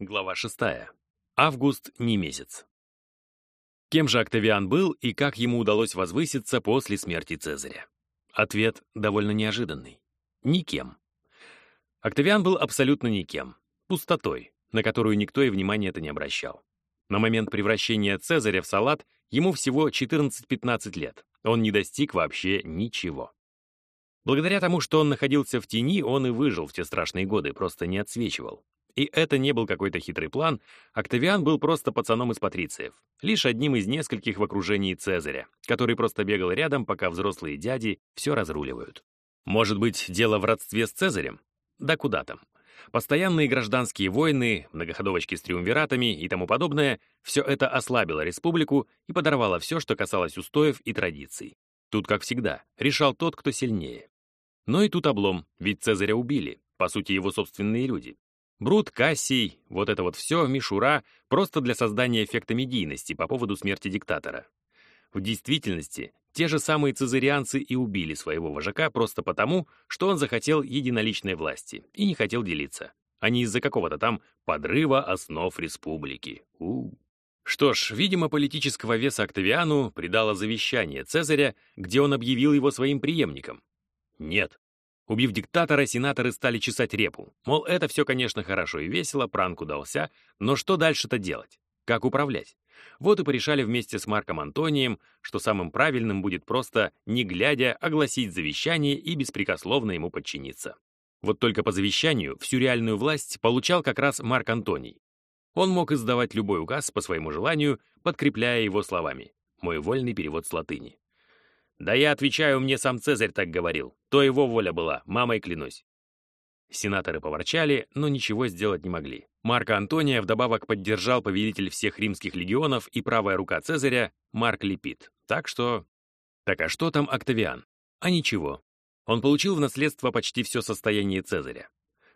Глава 6. Август не месяц. Кем же Октавиан был и как ему удалось возвыситься после смерти Цезаря? Ответ довольно неожиданный. Никем. Октавиан был абсолютно никем. Пустотой, на которую никто и внимания это не обращал. На момент превращения Цезаря в салат ему всего 14-15 лет. Он не достиг вообще ничего. Благодаря тому, что он находился в тени, он и выжил в те страшные годы, просто не отсвечивал. И это не был какой-то хитрый план, Октавиан был просто пацаном из патрициев, лишь одним из нескольких в окружении Цезаря, который просто бегал рядом, пока взрослые дяди все разруливают. Может быть, дело в родстве с Цезарем? Да куда там. Постоянные гражданские войны, многоходовочки с триумвиратами и тому подобное — все это ослабило республику и подорвало все, что касалось устоев и традиций. Тут, как всегда, решал тот, кто сильнее. Но и тут облом, ведь Цезаря убили, по сути, его собственные люди. Брут, Кассий, вот это вот все, мишура, просто для создания эффекта медийности по поводу смерти диктатора. В действительности, те же самые цезарианцы и убили своего вожака просто потому, что он захотел единоличной власти и не хотел делиться, а не из-за какого-то там подрыва основ республики. У, -у. Что ж, видимо, политического веса Октавиану придало завещание Цезаря, где он объявил его своим преемником. Нет, Убив диктатора, сенаторы стали чесать репу. Мол, это все, конечно, хорошо и весело, пранк удался, но что дальше-то делать? Как управлять? Вот и порешали вместе с Марком Антонием, что самым правильным будет просто, не глядя, огласить завещание и беспрекословно ему подчиниться. Вот только по завещанию всю реальную власть получал как раз Марк Антоний. Он мог издавать любой указ по своему желанию, подкрепляя его словами. Мой вольный перевод с латыни. Да я отвечаю, мне сам Цезарь так говорил. То его воля была, мамой клянусь. Сенаторы поворчали, но ничего сделать не могли. Марка Антония вдобавок поддержал повелитель всех римских легионов и правая рука Цезаря Марк Липид. Так что... Так а что там Октавиан? А ничего. Он получил в наследство почти все состояние Цезаря.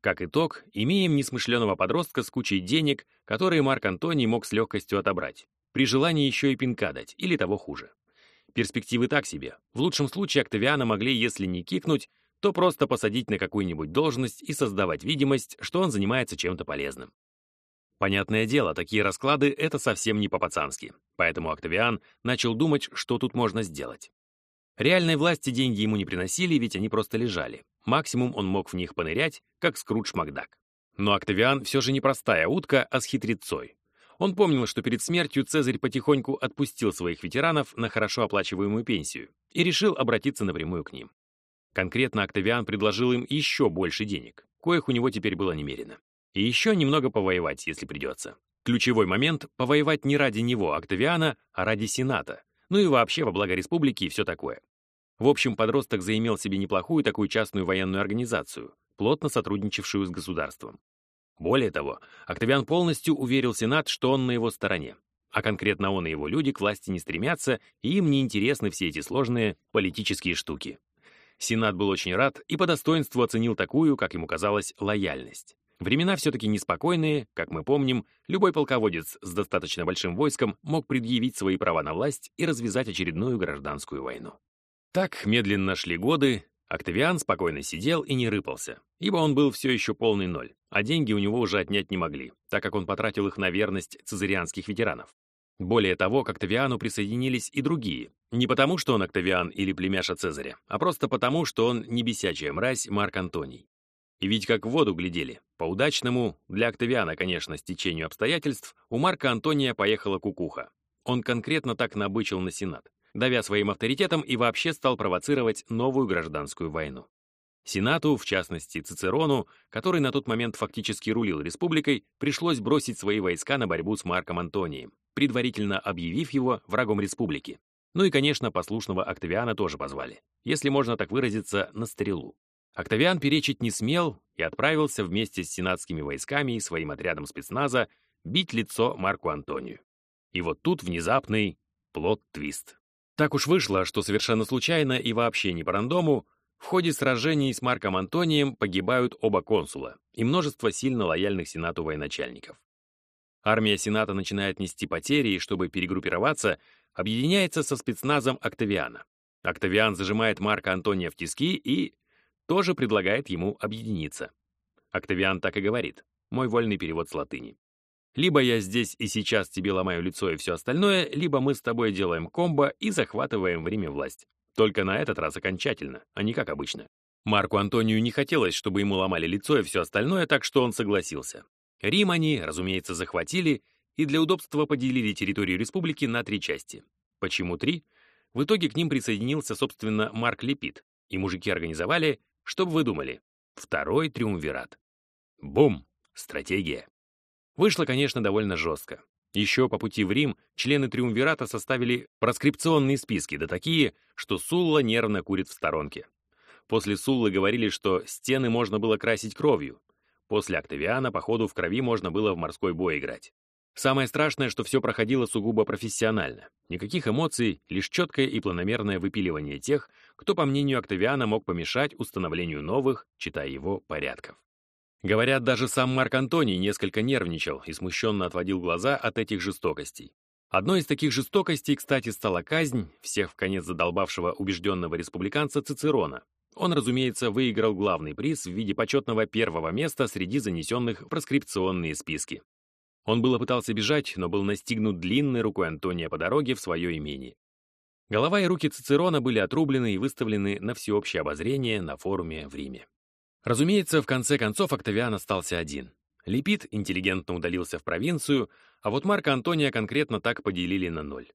Как итог, имеем несмышленого подростка с кучей денег, которые Марк Антоний мог с легкостью отобрать. При желании еще и пинка дать, или того хуже. Перспективы так себе. В лучшем случае Октавиана могли, если не кикнуть, то просто посадить на какую-нибудь должность и создавать видимость, что он занимается чем-то полезным. Понятное дело, такие расклады — это совсем не по-пацански, поэтому Октавиан начал думать, что тут можно сделать. Реальной власти деньги ему не приносили, ведь они просто лежали. Максимум он мог в них понырять, как Скрудж Макдак. Но Октавиан все же не простая утка, а с хитрецой. Он помнил, что перед смертью Цезарь потихоньку отпустил своих ветеранов на хорошо оплачиваемую пенсию и решил обратиться напрямую к ним. Конкретно Октавиан предложил им еще больше денег, коих у него теперь было немерено. И еще немного повоевать, если придется. Ключевой момент — повоевать не ради него, Октавиана, а ради Сената. Ну и вообще во благо республики и все такое. В общем, подросток заимел себе неплохую такую частную военную организацию, плотно сотрудничавшую с государством. Более того, Октавиан полностью уверил Сенат, что он на его стороне. А конкретно он и его люди к власти не стремятся, и им не интересны все эти сложные политические штуки. Сенат был очень рад и по достоинству оценил такую, как ему казалось, лояльность. Времена все-таки неспокойные, как мы помним, любой полководец с достаточно большим войском мог предъявить свои права на власть и развязать очередную гражданскую войну. Так медленно шли годы, Октавиан спокойно сидел и не рыпался, ибо он был все еще полный ноль, а деньги у него уже отнять не могли, так как он потратил их на верность цезарианских ветеранов. Более того, к Октавиану присоединились и другие, не потому, что он Октавиан или племяша Цезаря, а просто потому, что он не бесячая мразь Марк Антоний. И ведь как в воду глядели. По удачному, для Октавиана, конечно, стечению обстоятельств, у Марка Антония поехала кукуха. Он конкретно так набычил на Сенат давя своим авторитетом и вообще стал провоцировать новую гражданскую войну. Сенату, в частности Цицерону, который на тот момент фактически рулил республикой, пришлось бросить свои войска на борьбу с Марком Антонием, предварительно объявив его врагом республики. Ну и, конечно, послушного Октавиана тоже позвали, если можно так выразиться, на стрелу. Октавиан перечить не смел и отправился вместе с сенатскими войсками и своим отрядом спецназа бить лицо Марку Антонию. И вот тут внезапный плод-твист. Так уж вышло, что совершенно случайно и вообще не по рандому в ходе сражений с Марком Антонием погибают оба консула и множество сильно лояльных Сенату военачальников. Армия Сената начинает нести потери и, чтобы перегруппироваться, объединяется со спецназом Октавиана. Октавиан зажимает Марка Антония в тиски и тоже предлагает ему объединиться. Октавиан так и говорит, мой вольный перевод с латыни. Либо я здесь и сейчас тебе ломаю лицо и все остальное, либо мы с тобой делаем комбо и захватываем Риме власть. Только на этот раз окончательно, а не как обычно. Марку Антонию не хотелось, чтобы ему ломали лицо и все остальное, так что он согласился. Рим они, разумеется, захватили и для удобства поделили территорию республики на три части. Почему три? В итоге к ним присоединился, собственно, Марк Лепит, и мужики организовали, что бы вы думали, второй триумвират. Бум! Стратегия. Вышло, конечно, довольно жестко. Еще по пути в Рим члены Триумвирата составили проскрипционные списки, да такие, что Сулла нервно курит в сторонке. После Суллы говорили, что стены можно было красить кровью. После Октавиана, походу, в крови можно было в морской бой играть. Самое страшное, что все проходило сугубо профессионально. Никаких эмоций, лишь четкое и планомерное выпиливание тех, кто, по мнению Октавиана, мог помешать установлению новых, читая его, порядков. Говорят, даже сам Марк Антоний несколько нервничал и смущенно отводил глаза от этих жестокостей. Одной из таких жестокостей, кстати, стала казнь всех в конец задолбавшего убежденного республиканца Цицерона. Он, разумеется, выиграл главный приз в виде почетного первого места среди занесенных в проскрипционные списки. Он было пытался бежать, но был настигнут длинной рукой Антония по дороге в свое имение. Голова и руки Цицерона были отрублены и выставлены на всеобщее обозрение на форуме в Риме. Разумеется, в конце концов Октавиан остался один. Лепит интеллигентно удалился в провинцию, а вот Марка Антония конкретно так поделили на ноль.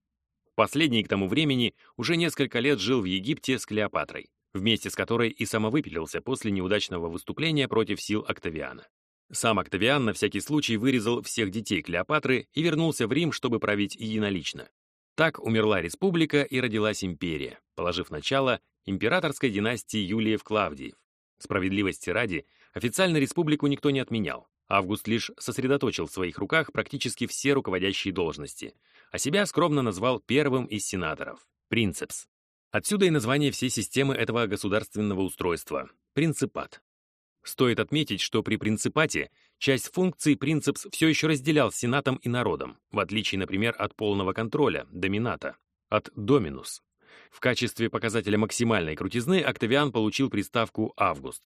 Последний к тому времени уже несколько лет жил в Египте с Клеопатрой, вместе с которой и самовыпилился после неудачного выступления против сил Октавиана. Сам Октавиан на всякий случай вырезал всех детей Клеопатры и вернулся в Рим, чтобы править единолично. Так умерла республика и родилась империя, положив начало императорской династии Юлиев-Клавдиев, Справедливости ради, официально республику никто не отменял. Август лишь сосредоточил в своих руках практически все руководящие должности, а себя скромно назвал первым из сенаторов — принцепс. Отсюда и название всей системы этого государственного устройства — принципат. Стоит отметить, что при принципате часть функций принцепс все еще разделял сенатом и народом, в отличие, например, от полного контроля, домината, от доминус, в качестве показателя максимальной крутизны Октавиан получил приставку «Август».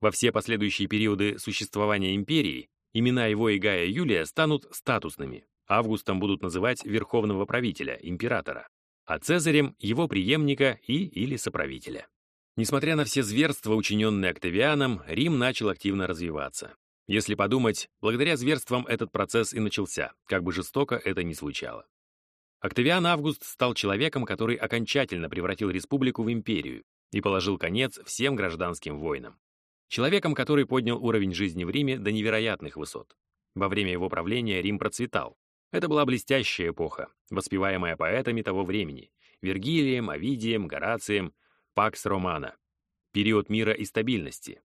Во все последующие периоды существования империи имена его и Гая Юлия станут статусными. Августом будут называть верховного правителя, императора, а Цезарем — его преемника и или соправителя. Несмотря на все зверства, учиненные Октавианом, Рим начал активно развиваться. Если подумать, благодаря зверствам этот процесс и начался, как бы жестоко это ни звучало. Октавиан Август стал человеком, который окончательно превратил республику в империю и положил конец всем гражданским войнам. Человеком, который поднял уровень жизни в Риме до невероятных высот. Во время его правления Рим процветал. Это была блестящая эпоха, воспеваемая поэтами того времени — Вергилием, Овидием, Горацием, Пакс Романа. Период мира и стабильности.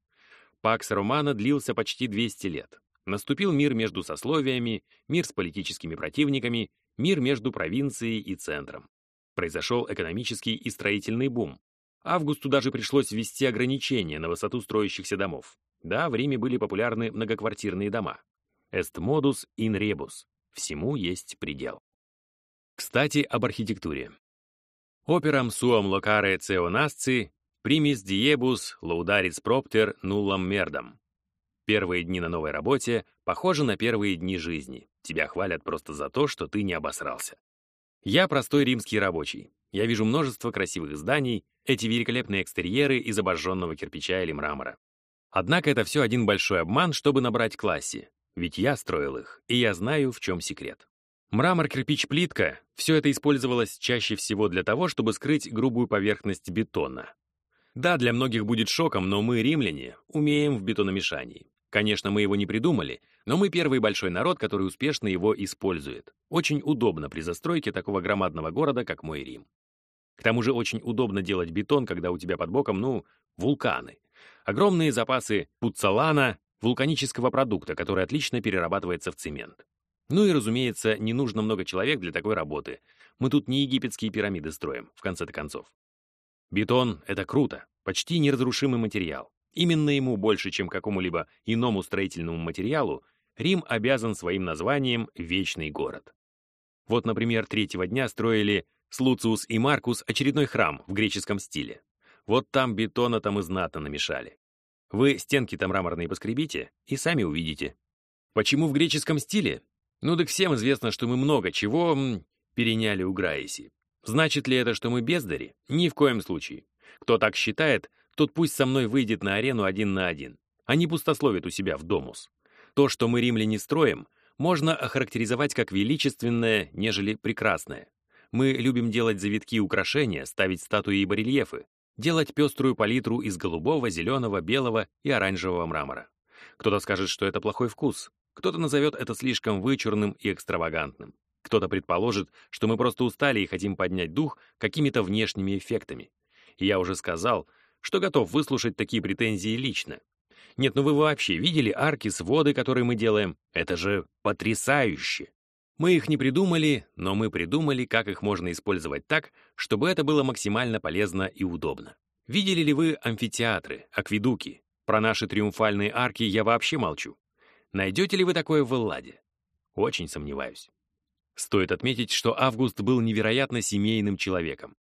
Пакс Романа длился почти 200 лет. Наступил мир между сословиями, мир с политическими противниками, мир между провинцией и центром. Произошел экономический и строительный бум. Августу даже пришлось ввести ограничения на высоту строящихся домов. Да, в Риме были популярны многоквартирные дома. Est modus in rebus. Всему есть предел. Кстати, об архитектуре. Операм locare ceo nasci primis diebus laudaris propter nullam merdam. Первые дни на новой работе похожи на первые дни жизни. Тебя хвалят просто за то, что ты не обосрался. Я простой римский рабочий. Я вижу множество красивых зданий, эти великолепные экстерьеры из обожженного кирпича или мрамора. Однако это все один большой обман, чтобы набрать классе. Ведь я строил их, и я знаю, в чем секрет. Мрамор, кирпич, плитка — все это использовалось чаще всего для того, чтобы скрыть грубую поверхность бетона. Да, для многих будет шоком, но мы, римляне, умеем в бетономешании. Конечно, мы его не придумали, но мы первый большой народ, который успешно его использует. Очень удобно при застройке такого громадного города, как мой Рим. К тому же очень удобно делать бетон, когда у тебя под боком, ну, вулканы. Огромные запасы пуцалана, вулканического продукта, который отлично перерабатывается в цемент. Ну и, разумеется, не нужно много человек для такой работы. Мы тут не египетские пирамиды строим, в конце-то концов. Бетон — это круто, почти неразрушимый материал. Именно ему больше, чем какому-либо иному строительному материалу, Рим обязан своим названием «Вечный город». Вот, например, третьего дня строили Слуциус и Маркус очередной храм в греческом стиле. Вот там бетона там и знатно намешали. Вы стенки там мраморные поскребите и сами увидите. Почему в греческом стиле? Ну так всем известно, что мы много чего переняли у Граиси. Значит ли это, что мы бездари? Ни в коем случае. Кто так считает, тот пусть со мной выйдет на арену один на один, не пустословит у себя в домус. То, что мы римляне строим, можно охарактеризовать как величественное, нежели прекрасное. Мы любим делать завитки и украшения, ставить статуи и барельефы, делать пеструю палитру из голубого, зеленого, белого и оранжевого мрамора. Кто-то скажет, что это плохой вкус, кто-то назовет это слишком вычурным и экстравагантным. Кто-то предположит, что мы просто устали и хотим поднять дух какими-то внешними эффектами. И я уже сказал, что готов выслушать такие претензии лично. Нет, ну вы вообще видели арки, своды, которые мы делаем? Это же потрясающе! Мы их не придумали, но мы придумали, как их можно использовать так, чтобы это было максимально полезно и удобно. Видели ли вы амфитеатры, акведуки? Про наши триумфальные арки я вообще молчу. Найдете ли вы такое в Элладе? Очень сомневаюсь. Стоит отметить, что Август был невероятно семейным человеком.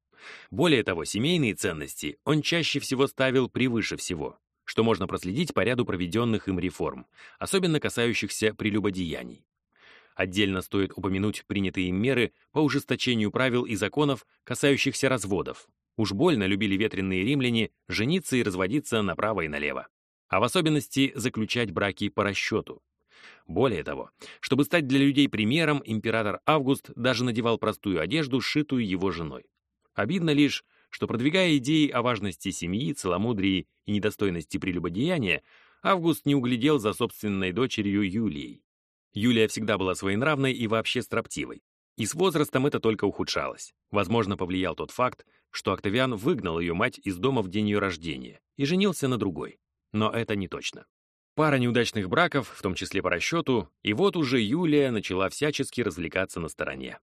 Более того, семейные ценности он чаще всего ставил превыше всего, что можно проследить по ряду проведенных им реформ, особенно касающихся прелюбодеяний. Отдельно стоит упомянуть принятые им меры по ужесточению правил и законов, касающихся разводов. Уж больно любили ветреные римляне жениться и разводиться направо и налево. А в особенности заключать браки по расчету. Более того, чтобы стать для людей примером, император Август даже надевал простую одежду, сшитую его женой. Обидно лишь, что продвигая идеи о важности семьи, целомудрии и недостойности прелюбодеяния, Август не углядел за собственной дочерью Юлией. Юлия всегда была своенравной и вообще строптивой. И с возрастом это только ухудшалось. Возможно, повлиял тот факт, что Октавиан выгнал ее мать из дома в день ее рождения и женился на другой. Но это не точно. Пара неудачных браков, в том числе по расчету, и вот уже Юлия начала всячески развлекаться на стороне.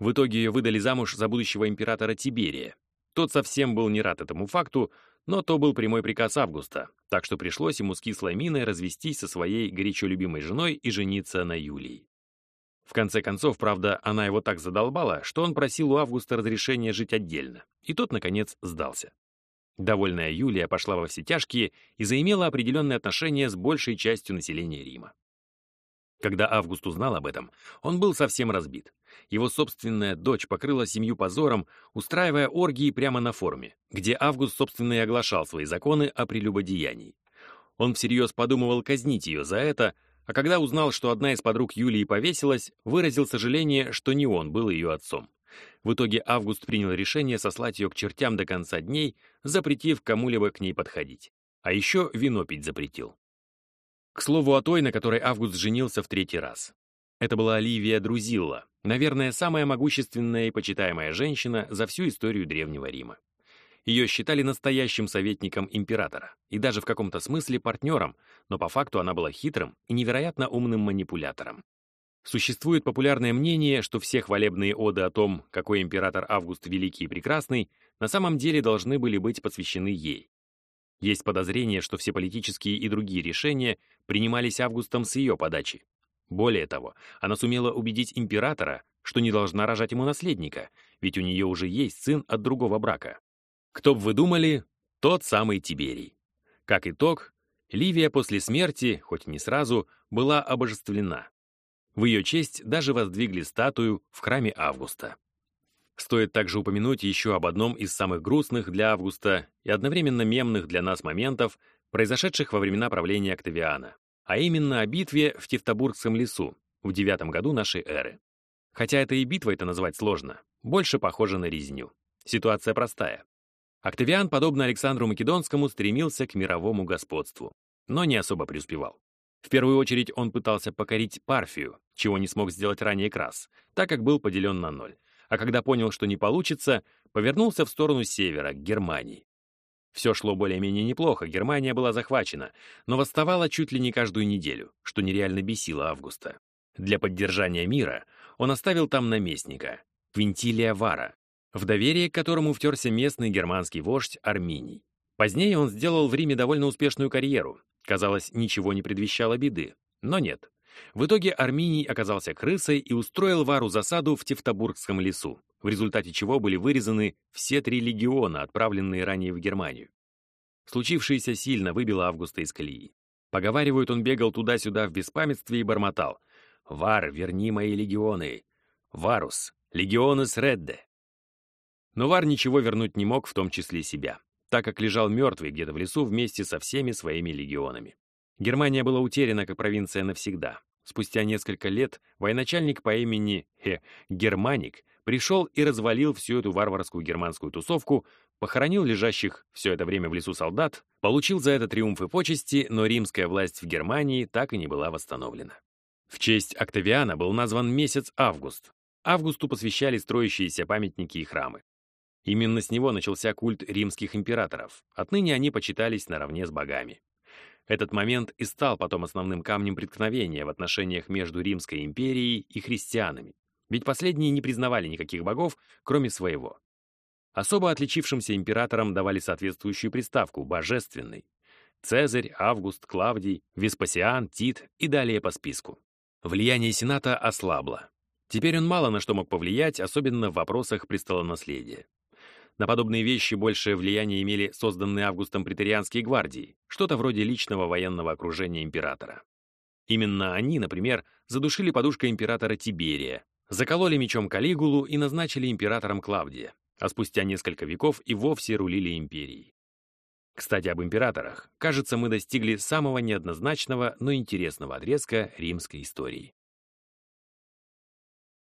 В итоге ее выдали замуж за будущего императора Тиберия. Тот совсем был не рад этому факту, но то был прямой приказ Августа, так что пришлось ему с кислой миной развестись со своей горячо любимой женой и жениться на Юлии. В конце концов, правда, она его так задолбала, что он просил у Августа разрешения жить отдельно, и тот, наконец, сдался. Довольная Юлия пошла во все тяжкие и заимела определенные отношения с большей частью населения Рима. Когда Август узнал об этом, он был совсем разбит. Его собственная дочь покрыла семью позором, устраивая оргии прямо на форуме, где Август, собственно, и оглашал свои законы о прелюбодеянии. Он всерьез подумывал казнить ее за это, а когда узнал, что одна из подруг Юлии повесилась, выразил сожаление, что не он был ее отцом. В итоге Август принял решение сослать ее к чертям до конца дней, запретив кому-либо к ней подходить. А еще вино пить запретил. К слову о той, на которой Август женился в третий раз. Это была Оливия Друзилла, наверное, самая могущественная и почитаемая женщина за всю историю Древнего Рима. Ее считали настоящим советником императора и даже в каком-то смысле партнером, но по факту она была хитрым и невероятно умным манипулятором. Существует популярное мнение, что все хвалебные оды о том, какой император Август великий и прекрасный, на самом деле должны были быть посвящены ей. Есть подозрение, что все политические и другие решения принимались Августом с ее подачи. Более того, она сумела убедить императора, что не должна рожать ему наследника, ведь у нее уже есть сын от другого брака. Кто бы вы думали, тот самый Тиберий. Как итог, Ливия после смерти, хоть и не сразу, была обожествлена. В ее честь даже воздвигли статую в храме Августа. Стоит также упомянуть еще об одном из самых грустных для Августа и одновременно мемных для нас моментов, произошедших во времена правления Октавиана, а именно о битве в Тевтобургском лесу в девятом году нашей эры. Хотя это и битвой-то назвать сложно, больше похоже на резню. Ситуация простая. Октавиан, подобно Александру Македонскому, стремился к мировому господству, но не особо преуспевал. В первую очередь он пытался покорить Парфию, чего не смог сделать ранее Крас, так как был поделен на ноль, а когда понял, что не получится, повернулся в сторону севера, к Германии. Все шло более-менее неплохо, Германия была захвачена, но восставала чуть ли не каждую неделю, что нереально бесило Августа. Для поддержания мира он оставил там наместника, Квинтилия Вара, в доверие к которому втерся местный германский вождь Арминий. Позднее он сделал в Риме довольно успешную карьеру. Казалось, ничего не предвещало беды. Но нет. В итоге Арминий оказался крысой и устроил Вару засаду в Тевтобургском лесу, в результате чего были вырезаны все три легиона, отправленные ранее в Германию. Случившееся сильно выбило Августа из колеи. Поговаривают, он бегал туда-сюда в беспамятстве и бормотал. «Вар, верни мои легионы! Варус, легионы Редде!» Но Вар ничего вернуть не мог, в том числе себя, так как лежал мертвый где-то в лесу вместе со всеми своими легионами. Германия была утеряна как провинция навсегда. Спустя несколько лет военачальник по имени Хе Германик пришел и развалил всю эту варварскую германскую тусовку, похоронил лежащих все это время в лесу солдат, получил за это триумф и почести, но римская власть в Германии так и не была восстановлена. В честь Октавиана был назван месяц август. Августу посвящали строящиеся памятники и храмы. Именно с него начался культ римских императоров. Отныне они почитались наравне с богами. Этот момент и стал потом основным камнем преткновения в отношениях между Римской империей и христианами, ведь последние не признавали никаких богов, кроме своего. Особо отличившимся императорам давали соответствующую приставку «божественный». Цезарь, Август, Клавдий, Веспасиан, Тит и далее по списку. Влияние Сената ослабло. Теперь он мало на что мог повлиять, особенно в вопросах престолонаследия. На подобные вещи большее влияние имели созданные Августом претерианские гвардии, что-то вроде личного военного окружения императора. Именно они, например, задушили подушкой императора Тиберия, закололи мечом Калигулу и назначили императором Клавдия, а спустя несколько веков и вовсе рулили империей. Кстати, об императорах. Кажется, мы достигли самого неоднозначного, но интересного отрезка римской истории.